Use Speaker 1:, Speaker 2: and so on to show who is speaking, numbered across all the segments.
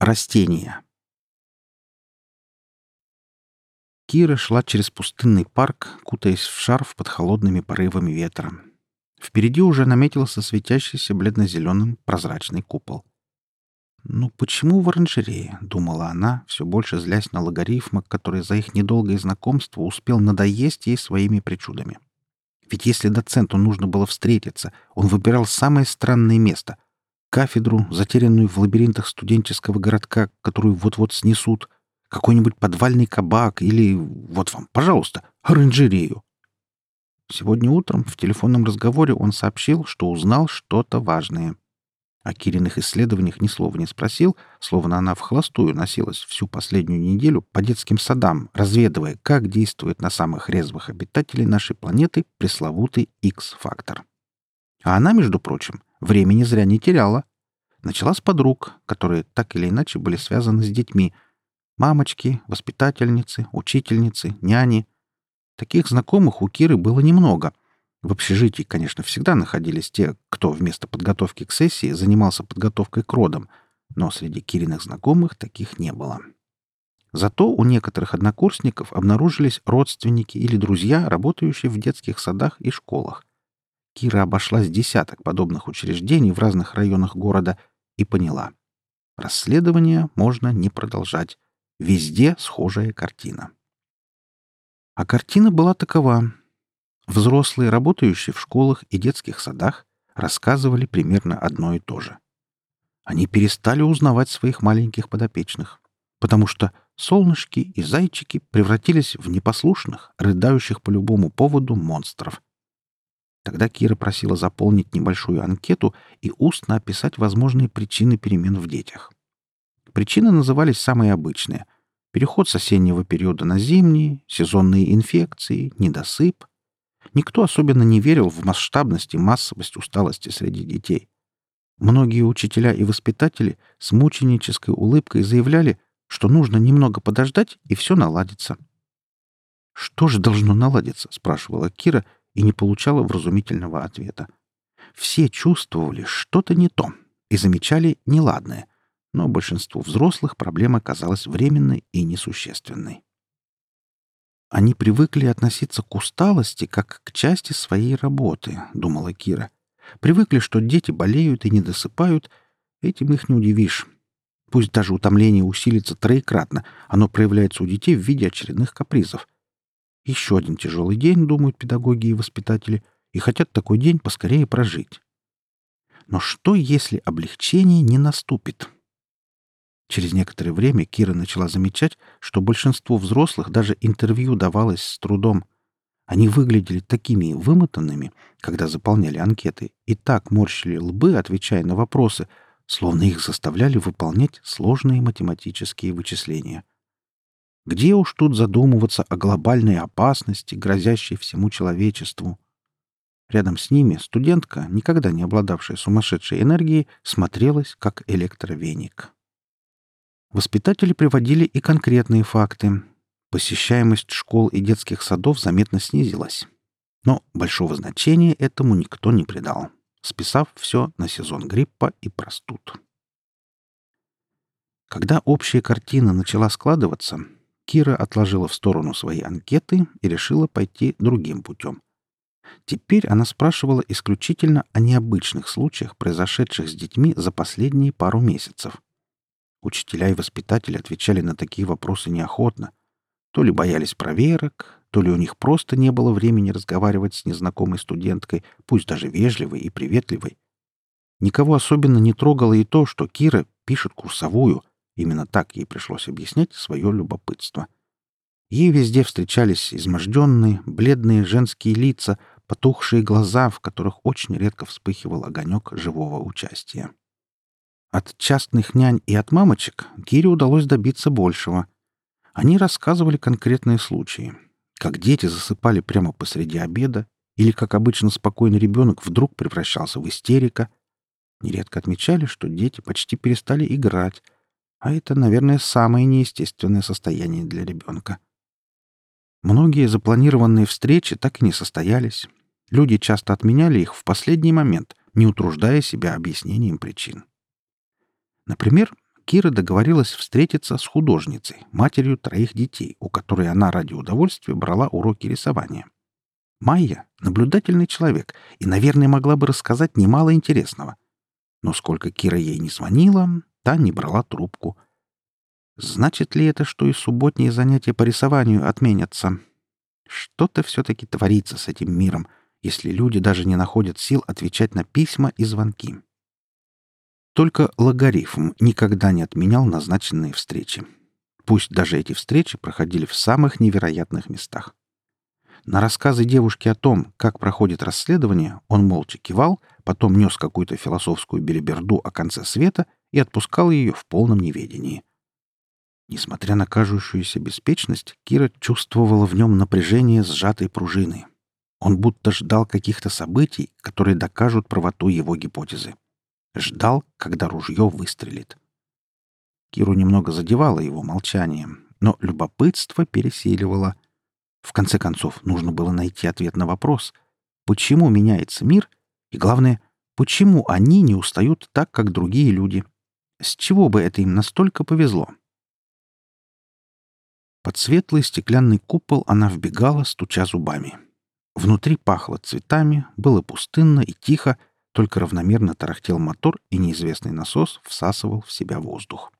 Speaker 1: Растения. Кира шла через пустынный парк, кутаясь в шарф под холодными порывами ветра. Впереди уже наметился светящийся бледно-зеленым прозрачный купол. «Ну почему в оранжерее?» — думала она, все больше злясь на логарифма, который за их недолгое знакомство успел надоесть ей своими причудами. Ведь если доценту нужно было встретиться, он выбирал самое странное место — кафедру, затерянную в лабиринтах студенческого городка, которую вот-вот снесут, какой-нибудь подвальный кабак или, вот вам, пожалуйста, оранжерею. Сегодня утром в телефонном разговоре он сообщил, что узнал что-то важное — о Кириных исследованиях ни слова не спросил, словно она в холостую носилась всю последнюю неделю по детским садам, разведывая, как действует на самых резвых обитателей нашей планеты пресловутый X-фактор. А она, между прочим, времени зря не теряла. Начала с подруг, которые так или иначе были связаны с детьми. Мамочки, воспитательницы, учительницы, няни. Таких знакомых у Киры было немного — в общежитии, конечно, всегда находились те, кто вместо подготовки к сессии занимался подготовкой к родам, но среди Кириных знакомых таких не было. Зато у некоторых однокурсников обнаружились родственники или друзья, работающие в детских садах и школах. Кира обошла с десяток подобных учреждений в разных районах города и поняла. Расследование можно не продолжать. Везде схожая картина. А картина была такова. Взрослые, работающие в школах и детских садах, рассказывали примерно одно и то же. Они перестали узнавать своих маленьких подопечных, потому что солнышки и зайчики превратились в непослушных, рыдающих по любому поводу монстров. Тогда Кира просила заполнить небольшую анкету и устно описать возможные причины перемен в детях. Причины назывались самые обычные — переход с осеннего периода на зимний, сезонные инфекции, недосып — Никто особенно не верил в масштабность и массовость усталости среди детей. Многие учителя и воспитатели с мученической улыбкой заявляли, что нужно немного подождать, и все наладится. «Что же должно наладиться?» — спрашивала Кира и не получала вразумительного ответа. Все чувствовали что-то не то и замечали неладное, но большинству взрослых проблема казалась временной и несущественной. Они привыкли относиться к усталости как к части своей работы, думала Кира. Привыкли, что дети болеют и не досыпают, этим их не удивишь. Пусть даже утомление усилится троекратно, оно проявляется у детей в виде очередных капризов. Еще один тяжелый день, думают педагоги и воспитатели, и хотят такой день поскорее прожить. Но что, если облегчение не наступит? Через некоторое время Кира начала замечать, что большинству взрослых даже интервью давалось с трудом. Они выглядели такими вымотанными, когда заполняли анкеты, и так морщили лбы, отвечая на вопросы, словно их заставляли выполнять сложные математические вычисления. Где уж тут задумываться о глобальной опасности, грозящей всему человечеству? Рядом с ними студентка, никогда не обладавшая сумасшедшей энергией, смотрелась как электровеник. Воспитатели приводили и конкретные факты. Посещаемость школ и детских садов заметно снизилась. Но большого значения этому никто не придал, списав все на сезон гриппа и простуд. Когда общая картина начала складываться, Кира отложила в сторону свои анкеты и решила пойти другим путем. Теперь она спрашивала исключительно о необычных случаях, произошедших с детьми за последние пару месяцев. Учителя и воспитатели отвечали на такие вопросы неохотно. То ли боялись проверок, то ли у них просто не было времени разговаривать с незнакомой студенткой, пусть даже вежливой и приветливой. Никого особенно не трогало и то, что Кира пишет курсовую. Именно так ей пришлось объяснять свое любопытство. Ей везде встречались изможденные, бледные женские лица, потухшие глаза, в которых очень редко вспыхивал огонек живого участия. От частных нянь и от мамочек Кире удалось добиться большего. Они рассказывали конкретные случаи. Как дети засыпали прямо посреди обеда, или, как обычно, спокойный ребенок вдруг превращался в истерика. Нередко отмечали, что дети почти перестали играть, а это, наверное, самое неестественное состояние для ребенка. Многие запланированные встречи так и не состоялись. Люди часто отменяли их в последний момент, не утруждая себя объяснением причин. Например, Кира договорилась встретиться с художницей, матерью троих детей, у которой она ради удовольствия брала уроки рисования. Майя — наблюдательный человек и, наверное, могла бы рассказать немало интересного. Но сколько Кира ей не звонила, та не брала трубку. Значит ли это, что и субботние занятия по рисованию отменятся? Что-то все-таки творится с этим миром, если люди даже не находят сил отвечать на письма и звонки. Только логарифм никогда не отменял назначенные встречи. Пусть даже эти встречи проходили в самых невероятных местах. На рассказы девушки о том, как проходит расследование, он молча кивал, потом нес какую-то философскую береберду о конце света и отпускал ее в полном неведении. Несмотря на кажущуюся беспечность, Кира чувствовала в нем напряжение сжатой пружины. Он будто ждал каких-то событий, которые докажут правоту его гипотезы. Ждал, когда ружье выстрелит. Киру немного задевало его молчание, но любопытство пересиливало. В конце концов, нужно было найти ответ на вопрос, почему меняется мир, и, главное, почему они не устают так, как другие люди. С чего бы это им настолько повезло? Под светлый стеклянный купол она вбегала, стуча зубами. Внутри пахло цветами, было пустынно и тихо, только равномерно тарахтел мотор, и неизвестный насос всасывал в себя воздух.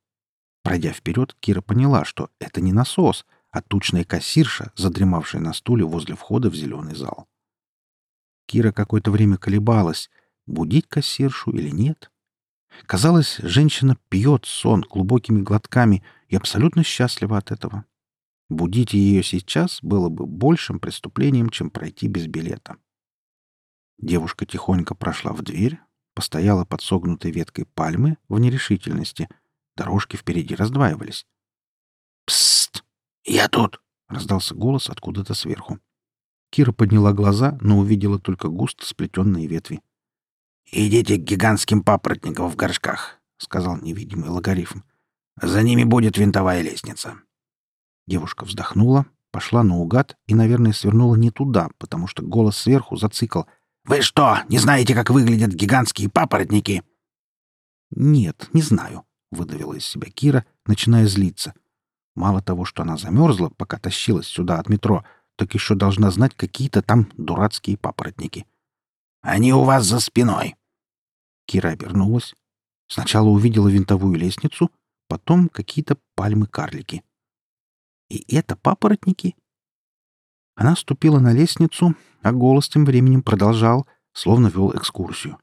Speaker 1: Пройдя вперед, Кира поняла, что это не насос, а тучная кассирша, задремавшая на стуле возле входа в зеленый зал. Кира какое-то время колебалась, будить кассиршу или нет. Казалось, женщина пьет сон глубокими глотками и абсолютно счастлива от этого. Будить ее сейчас было бы большим преступлением, чем пройти без билета. Девушка тихонько прошла в дверь, постояла под согнутой веткой пальмы в нерешительности. Дорожки впереди раздваивались. «Псst! Я тут!» — раздался голос откуда-то сверху. Кира подняла глаза, но увидела только густо сплетенные ветви. «Идите к гигантским папоротникам в горшках», — сказал невидимый логарифм. «За ними будет винтовая лестница». Девушка вздохнула, пошла наугад и, наверное, свернула не туда, потому что голос сверху зацикал — «Вы что, не знаете, как выглядят гигантские папоротники?» «Нет, не знаю», — выдавила из себя Кира, начиная злиться. Мало того, что она замерзла, пока тащилась сюда от метро, так еще должна знать какие-то там дурацкие папоротники. «Они у вас за спиной!» Кира обернулась. Сначала увидела винтовую лестницу, потом какие-то пальмы-карлики. «И это папоротники?» Она ступила на лестницу, а голос тем временем продолжал, словно вел экскурсию.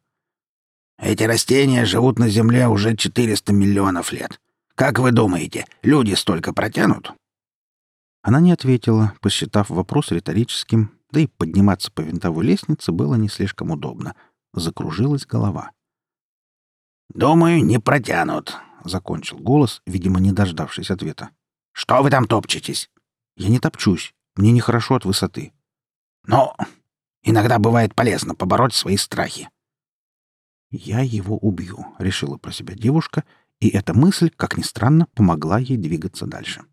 Speaker 1: «Эти растения живут на Земле уже 400 миллионов лет. Как вы думаете, люди столько протянут?» Она не ответила, посчитав вопрос риторическим, да и подниматься по винтовой лестнице было не слишком удобно. Закружилась голова. «Думаю, не протянут», — закончил голос, видимо, не дождавшись ответа. «Что вы там топчетесь?» «Я не топчусь. Мне нехорошо от высоты. Но иногда бывает полезно побороть свои страхи. «Я его убью», — решила про себя девушка, и эта мысль, как ни странно, помогла ей двигаться дальше.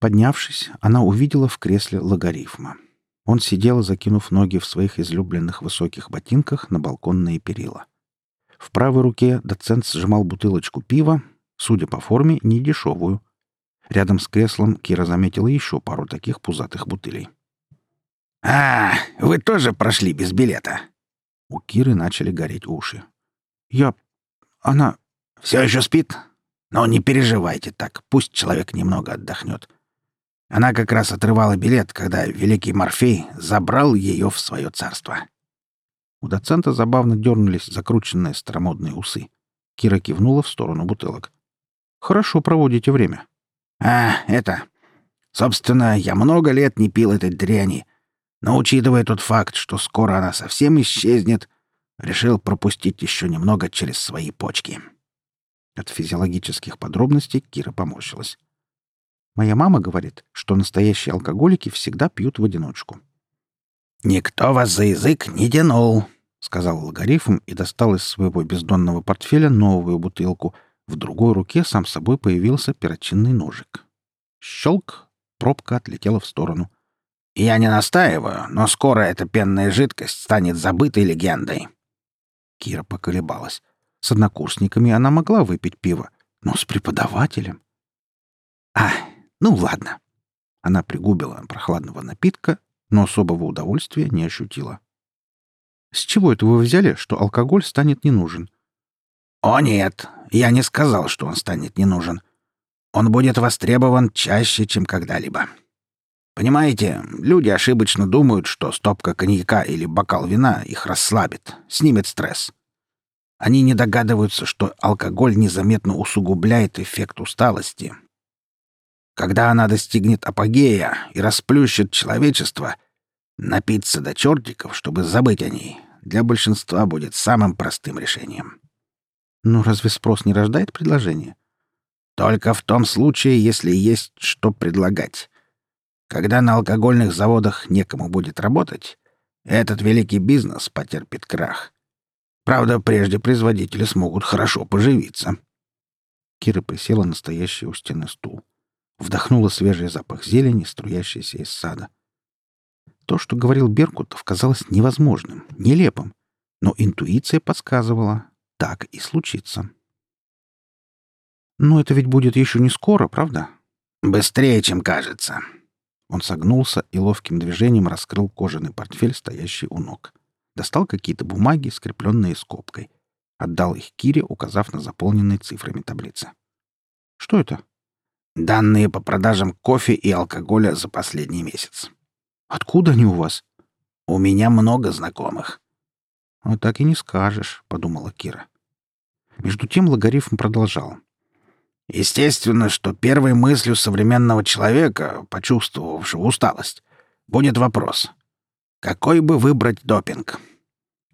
Speaker 1: Поднявшись, она увидела в кресле логарифма. Он сидел, закинув ноги в своих излюбленных высоких ботинках на балконные перила. В правой руке доцент сжимал бутылочку пива, судя по форме, недешевую. Рядом с креслом Кира заметила еще пару таких пузатых бутылей. «А, вы тоже прошли без билета?» У Киры начали гореть уши. «Я... она...» «Все еще спит? Но не переживайте так, пусть человек немного отдохнет. Она как раз отрывала билет, когда великий Морфей забрал ее в свое царство». У доцента забавно дернулись закрученные старомодные усы. Кира кивнула в сторону бутылок. «Хорошо проводите время». «А, это... Собственно, я много лет не пил этой дряни, но, учитывая тот факт, что скоро она совсем исчезнет, решил пропустить еще немного через свои почки». От физиологических подробностей Кира поморщилась. «Моя мама говорит, что настоящие алкоголики всегда пьют в одиночку». «Никто вас за язык не тянул», — сказал логарифм и достал из своего бездонного портфеля новую бутылку — в другой руке сам собой появился перочинный ножик. Щелк! Пробка отлетела в сторону. «Я не настаиваю, но скоро эта пенная жидкость станет забытой легендой». Кира поколебалась. С однокурсниками она могла выпить пиво, но с преподавателем... А, ну ладно. Она пригубила прохладного напитка, но особого удовольствия не ощутила. С чего это вы взяли, что алкоголь станет не нужен?
Speaker 2: О нет, я не сказал, что он станет не нужен. Он будет востребован чаще, чем когда-либо. Понимаете, люди ошибочно думают, что стопка коньяка или бокал вина их расслабит, снимет стресс. Они не догадываются, что алкоголь незаметно усугубляет эффект усталости. Когда она достигнет апогея и расплющит человечество, напиться до чертиков, чтобы забыть о ней, для большинства будет самым простым решением.
Speaker 1: Ну разве спрос не рождает предложение?
Speaker 2: Только в том случае, если есть что предлагать. Когда на алкогольных заводах некому будет работать, этот великий бизнес потерпит крах. Правда, прежде производители смогут хорошо поживиться.
Speaker 1: Кира присела на стоящий у стены стул. Вдохнула свежий запах зелени, струящийся из сада. То, что говорил Беркутов, казалось невозможным, нелепым, но интуиция подсказывала, так и случится. Но это ведь будет еще не скоро, правда?
Speaker 2: Быстрее, чем кажется.
Speaker 1: Он согнулся и ловким движением раскрыл кожаный портфель, стоящий у ног. Достал какие-то бумаги, скрепленные скобкой. Отдал их Кире, указав на заполненные цифрами таблицы. «Что это?»
Speaker 2: «Данные по продажам кофе и алкоголя за последний месяц».
Speaker 1: «Откуда они у вас?»
Speaker 2: «У меня много знакомых».
Speaker 1: «А так и не скажешь», — подумала Кира. Между тем логарифм продолжал.
Speaker 2: Естественно, что первой мыслью современного человека, почувствовавшего усталость, будет вопрос. Какой бы выбрать допинг?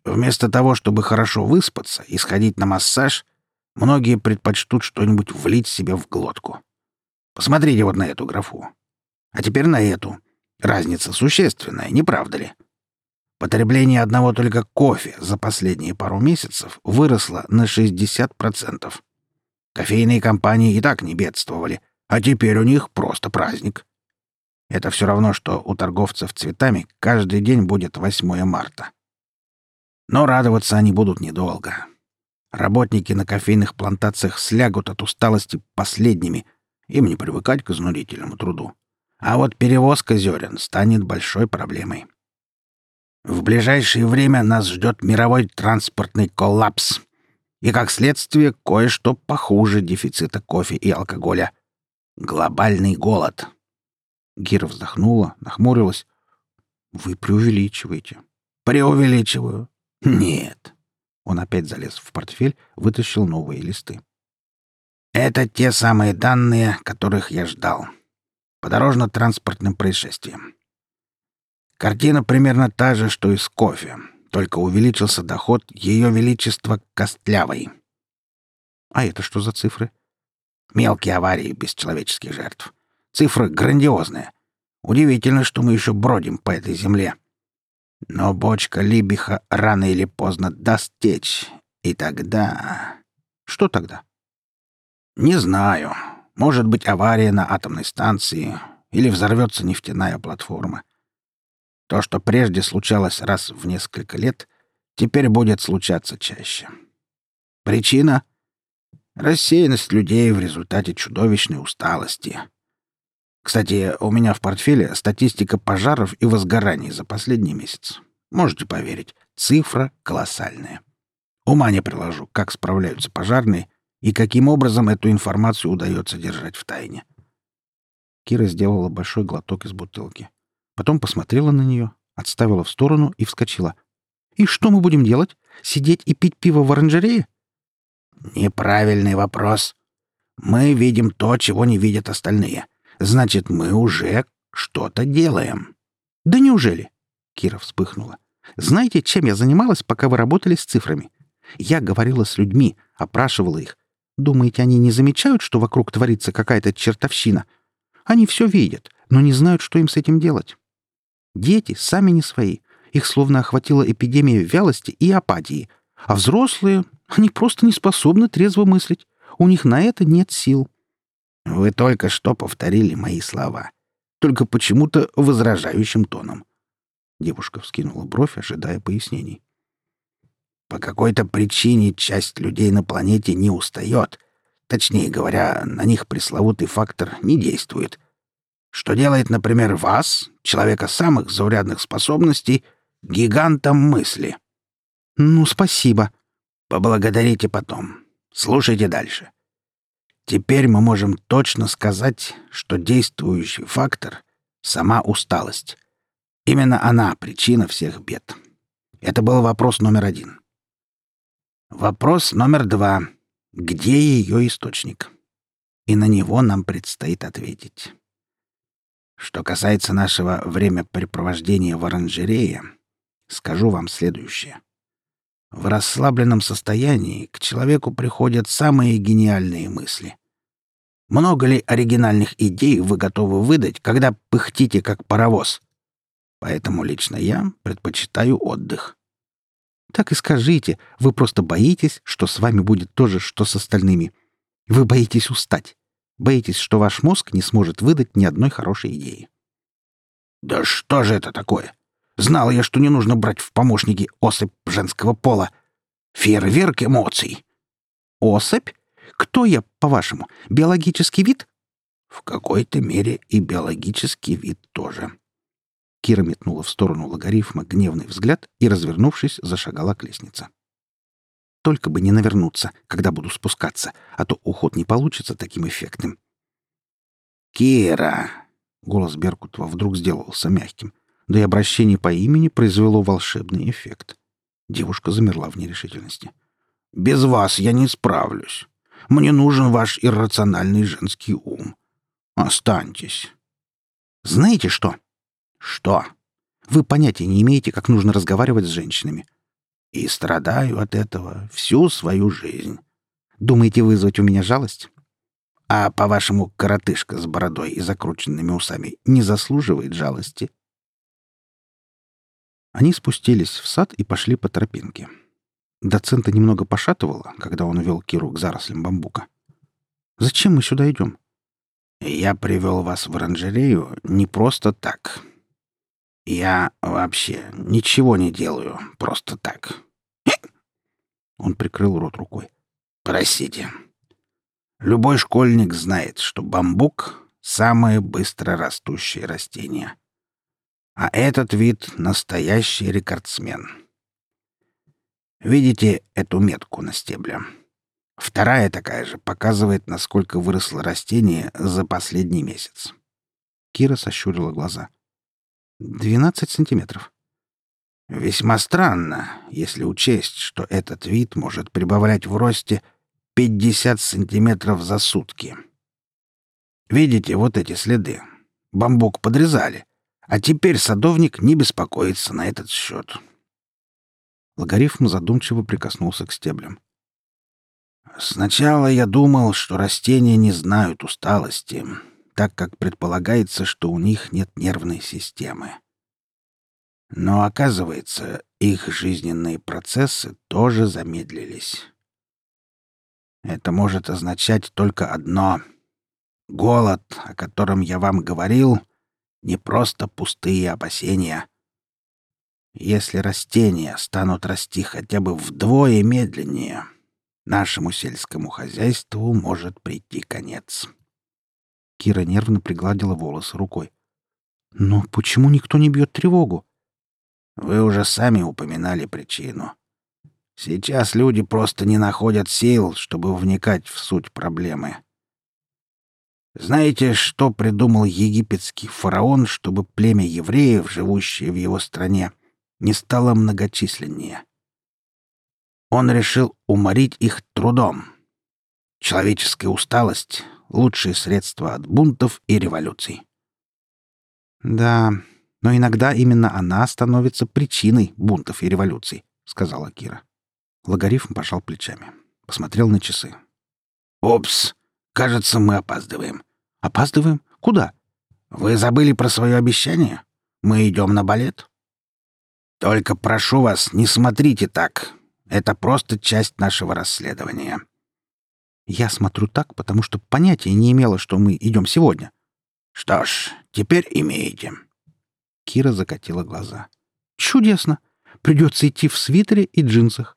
Speaker 2: Вместо того, чтобы хорошо выспаться и сходить на массаж, многие предпочтут что-нибудь влить себе в глотку. Посмотрите вот на эту графу. А теперь на эту. Разница существенная, не правда ли? Потребление одного только кофе за последние пару месяцев выросло на 60%. Кофейные компании и так не бедствовали, а теперь у них просто праздник. Это все равно, что у торговцев цветами каждый день будет 8 марта. Но радоваться они будут недолго. Работники на кофейных плантациях слягут от усталости последними, им не привыкать к изнурительному труду. А вот перевозка зерен станет большой проблемой. В ближайшее время нас ждет мировой транспортный коллапс — и, как следствие, кое-что похуже дефицита кофе и алкоголя. Глобальный голод.
Speaker 1: Гира вздохнула, нахмурилась. «Вы преувеличиваете».
Speaker 2: «Преувеличиваю?» «Нет».
Speaker 1: Он опять залез в портфель, вытащил новые листы.
Speaker 2: «Это те самые данные, которых я ждал. По дорожно-транспортным происшествиям. Картина примерно та же, что и с кофе только увеличился доход Ее Величества Костлявой.
Speaker 1: А это что за цифры?
Speaker 2: Мелкие аварии без человеческих жертв. Цифры грандиозные. Удивительно, что мы еще бродим по этой земле. Но бочка Либиха рано или поздно даст течь. И тогда...
Speaker 1: Что тогда?
Speaker 2: Не знаю. Может быть, авария на атомной станции или взорвется нефтяная платформа. То, что прежде случалось раз в несколько лет, теперь будет случаться чаще. Причина — рассеянность людей в результате чудовищной усталости. Кстати, у меня в портфеле статистика пожаров и возгораний за последний месяц. Можете поверить, цифра колоссальная. Ума не приложу, как справляются пожарные и каким образом эту информацию удается держать в тайне.
Speaker 1: Кира сделала большой глоток из бутылки. Потом посмотрела на нее, отставила в сторону и вскочила. «И что мы будем делать? Сидеть и пить пиво в оранжерее?»
Speaker 2: «Неправильный вопрос. Мы видим то, чего не видят остальные. Значит, мы уже что-то делаем».
Speaker 1: «Да неужели?» — Кира вспыхнула. «Знаете, чем я занималась, пока вы работали с цифрами? Я говорила с людьми, опрашивала их. Думаете, они не замечают, что вокруг творится какая-то чертовщина? Они все видят, но не знают, что им с этим делать. Дети сами не свои. Их словно охватила эпидемия вялости и апатии. А взрослые, они просто не способны трезво мыслить. У них на это нет сил.
Speaker 2: Вы только что повторили мои слова. Только почему-то возражающим тоном.
Speaker 1: Девушка вскинула бровь, ожидая пояснений.
Speaker 2: По какой-то причине часть людей на планете не устает. Точнее говоря, на них пресловутый фактор не действует. Что делает, например, вас, человека самых заурядных способностей, гигантом мысли.
Speaker 1: «Ну, спасибо».
Speaker 2: Поблагодарите потом. Слушайте дальше. Теперь мы можем точно сказать, что действующий фактор — сама усталость. Именно она — причина всех бед. Это был вопрос номер один. Вопрос номер два. Где ее источник? И на него нам предстоит ответить. Что касается нашего времяпрепровождения в оранжерее, скажу вам следующее. В расслабленном состоянии к человеку приходят самые гениальные мысли. Много ли оригинальных идей вы готовы выдать, когда пыхтите как паровоз? Поэтому лично я предпочитаю отдых.
Speaker 1: Так и скажите, вы просто боитесь, что с вами будет то же, что с остальными. Вы боитесь устать. Боитесь, что ваш мозг не сможет выдать ни одной хорошей идеи.
Speaker 2: Да что же это такое? Знал я, что не нужно брать в помощники особь женского пола. Фейерверк эмоций.
Speaker 1: Особь? Кто я, по-вашему? Биологический вид?
Speaker 2: В какой-то мере и биологический вид тоже.
Speaker 1: Кира метнула в сторону логарифма гневный взгляд и, развернувшись, зашагала к лестнице. Только бы не навернуться, когда буду спускаться, а то уход не получится таким эффектным.
Speaker 2: «Кира!»
Speaker 1: — голос Беркутова вдруг сделался мягким — да и обращение по имени произвело волшебный эффект. Девушка замерла в нерешительности.
Speaker 2: «Без вас я не справлюсь. Мне нужен ваш иррациональный женский ум. Останьтесь».
Speaker 1: «Знаете что?»
Speaker 2: «Что?»
Speaker 1: «Вы понятия не имеете, как нужно разговаривать с женщинами».
Speaker 2: «И страдаю от этого всю свою жизнь».
Speaker 1: «Думаете вызвать у меня жалость?»
Speaker 2: «А, по-вашему, коротышка с бородой и закрученными усами не заслуживает жалости?»
Speaker 1: Они спустились в сад и пошли по тропинке. Доцента немного пошатывало, когда он вел Киру к зарослям бамбука. «Зачем мы сюда идем?»
Speaker 2: «Я привел вас в оранжерею не просто так. Я вообще ничего не делаю просто так».
Speaker 1: Он прикрыл рот рукой.
Speaker 2: «Простите. Любой школьник знает, что бамбук — самое быстро растущее растение. А этот вид — настоящий рекордсмен. Видите эту метку на стебле? Вторая такая же показывает, насколько выросло растение за последний месяц.
Speaker 1: Кира сощурила глаза. «Двенадцать сантиметров».
Speaker 2: Весьма странно, если учесть, что этот вид может прибавлять в росте 50 сантиметров за сутки. Видите вот эти следы? Бамбук подрезали — а теперь садовник не беспокоится на этот счет.
Speaker 1: Логарифм задумчиво прикоснулся к стеблям.
Speaker 2: Сначала я думал, что растения не знают усталости, так как предполагается, что у них нет нервной системы. Но оказывается, их жизненные процессы тоже замедлились. Это может означать только одно. Голод, о котором я вам говорил — не просто пустые опасения. Если растения станут расти хотя бы вдвое медленнее, нашему сельскому хозяйству может прийти конец.
Speaker 1: Кира нервно пригладила волосы рукой. «Но почему никто не бьет тревогу?»
Speaker 2: «Вы уже сами упоминали причину. Сейчас люди просто не находят сил, чтобы вникать в суть проблемы. Знаете, что придумал египетский фараон, чтобы племя евреев, живущее в его стране, не стало многочисленнее? Он решил уморить их трудом. Человеческая усталость — лучшее средство от бунтов и революций.
Speaker 1: «Да, но иногда именно она становится причиной бунтов и революций», — сказала Кира. Логарифм пожал плечами. Посмотрел на часы.
Speaker 2: «Опс! Кажется, мы опаздываем.
Speaker 1: Опаздываем? Куда?
Speaker 2: Вы забыли про свое обещание? Мы идем на балет. Только прошу вас, не смотрите так. Это просто часть нашего расследования.
Speaker 1: Я смотрю так, потому что понятия не имела, что мы идем сегодня.
Speaker 2: Что ж, теперь имеете.
Speaker 1: Кира закатила глаза. Чудесно. Придется идти в свитере и джинсах.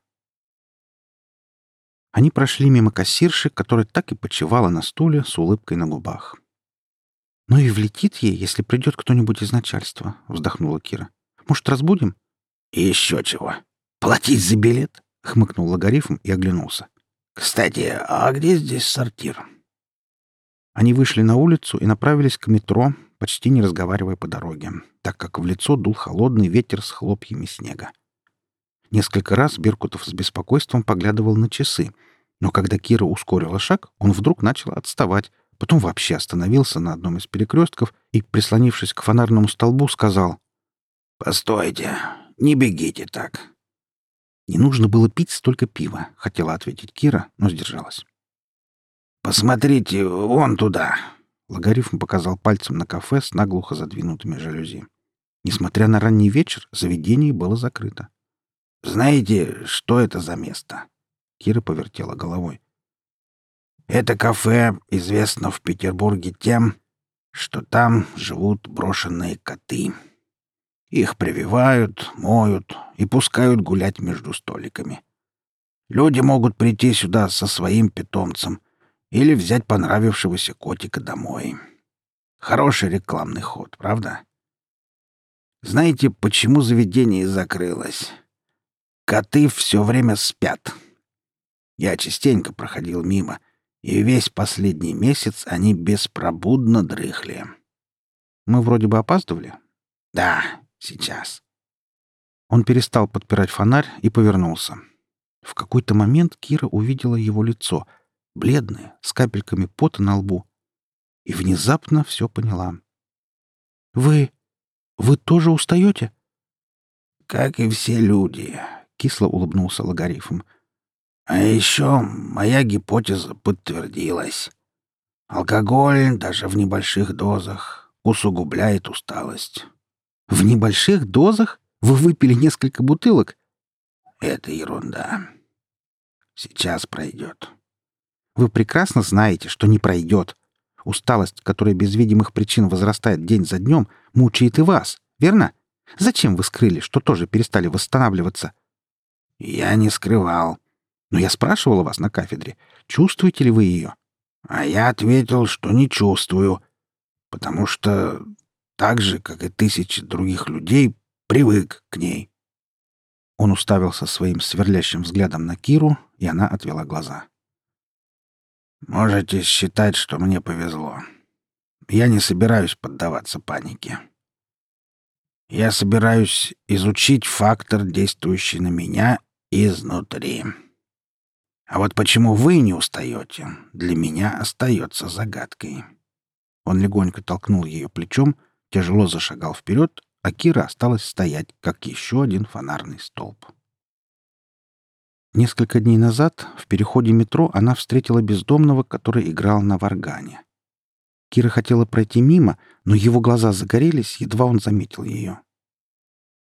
Speaker 1: Они прошли мимо кассирши, которая так и почивала на стуле с улыбкой на губах. «Ну и влетит ей, если придет кто-нибудь из начальства», — вздохнула Кира. «Может, разбудим?»
Speaker 2: «И еще чего. Платить за билет?» — хмыкнул логарифм и оглянулся. «Кстати, а где здесь сортир?»
Speaker 1: Они вышли на улицу и направились к метро, почти не разговаривая по дороге, так как в лицо дул холодный ветер с хлопьями снега. Несколько раз Беркутов с беспокойством поглядывал на часы, но когда Кира ускорила шаг, он вдруг начал отставать, потом вообще остановился на одном из перекрестков и, прислонившись к фонарному столбу, сказал
Speaker 2: «Постойте, не бегите так».
Speaker 1: «Не нужно было пить столько пива», — хотела ответить Кира, но сдержалась.
Speaker 2: «Посмотрите вон туда», —
Speaker 1: логарифм показал пальцем на кафе с наглухо задвинутыми жалюзи. Несмотря на ранний вечер, заведение было закрыто.
Speaker 2: Знаете, что это за место?»
Speaker 1: Кира повертела головой.
Speaker 2: «Это кафе известно в Петербурге тем, что там живут брошенные коты. Их прививают, моют и пускают гулять между столиками. Люди могут прийти сюда со своим питомцем или взять понравившегося котика домой. Хороший рекламный ход, правда? Знаете, почему заведение закрылось? Коты все время спят. Я частенько проходил мимо, и весь последний месяц они беспробудно дрыхли.
Speaker 1: Мы вроде бы опаздывали?
Speaker 2: Да, сейчас.
Speaker 1: Он перестал подпирать фонарь и повернулся. В какой-то момент Кира увидела его лицо, бледное, с капельками пота на лбу, и внезапно все поняла. «Вы... вы тоже устаете?»
Speaker 2: «Как и все люди», — кисло улыбнулся логарифм. «А еще моя гипотеза подтвердилась. Алкоголь, даже в небольших дозах, усугубляет усталость».
Speaker 1: «В небольших дозах? Вы выпили несколько бутылок?»
Speaker 2: «Это ерунда. Сейчас пройдет».
Speaker 1: «Вы прекрасно знаете, что не пройдет. Усталость, которая без видимых причин возрастает день за днем, мучает и вас, верно? Зачем вы скрыли, что тоже перестали восстанавливаться?»
Speaker 2: Я не скрывал.
Speaker 1: Но я спрашивал вас на кафедре, чувствуете ли вы ее?
Speaker 2: А я ответил, что не чувствую, потому что так же, как и тысячи других людей, привык к ней.
Speaker 1: Он уставился своим сверлящим взглядом на Киру, и она отвела глаза.
Speaker 2: «Можете считать, что мне повезло. Я не собираюсь поддаваться панике. Я собираюсь изучить фактор, действующий на меня изнутри. А вот почему вы не устаете, для меня остается загадкой.
Speaker 1: Он легонько толкнул ее плечом, тяжело зашагал вперед, а Кира осталась стоять, как еще один фонарный столб. Несколько дней назад в переходе метро она встретила бездомного, который играл на варгане. Кира хотела пройти мимо, но его глаза загорелись, едва он заметил ее.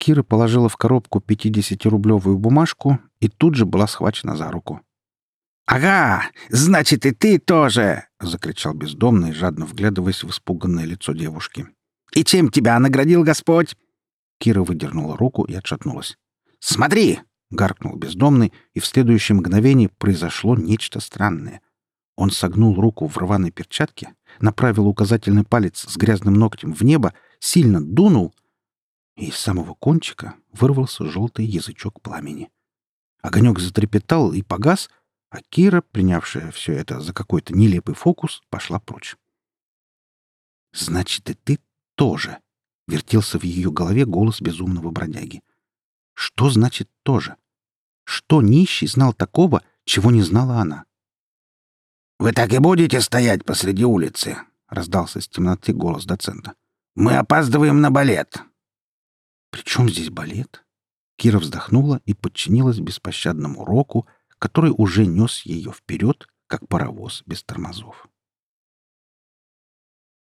Speaker 1: Кира положила в коробку 50-рублевую бумажку и тут же была схвачена за руку.
Speaker 2: «Ага, значит, и ты тоже!»
Speaker 1: — закричал бездомный, жадно вглядываясь в испуганное лицо девушки.
Speaker 2: «И чем тебя наградил Господь?»
Speaker 1: Кира выдернула руку и отшатнулась.
Speaker 2: «Смотри!»
Speaker 1: — гаркнул бездомный, и в следующее мгновение произошло нечто странное. Он согнул руку в рваной перчатке, направил указательный палец с грязным ногтем в небо, сильно дунул — и из самого кончика вырвался желтый язычок пламени. Огонек затрепетал и погас, а Кира, принявшая все это за какой-то нелепый фокус, пошла прочь. «Значит, и ты тоже!» — вертелся в ее голове голос безумного бродяги. «Что значит «тоже»? Что нищий знал такого, чего не знала она?»
Speaker 2: «Вы так и будете стоять посреди улицы?» — раздался из темноты голос доцента. «Мы опаздываем на балет.
Speaker 1: «При чем здесь балет?» Кира вздохнула и подчинилась беспощадному року, который уже нес ее вперед, как паровоз без тормозов.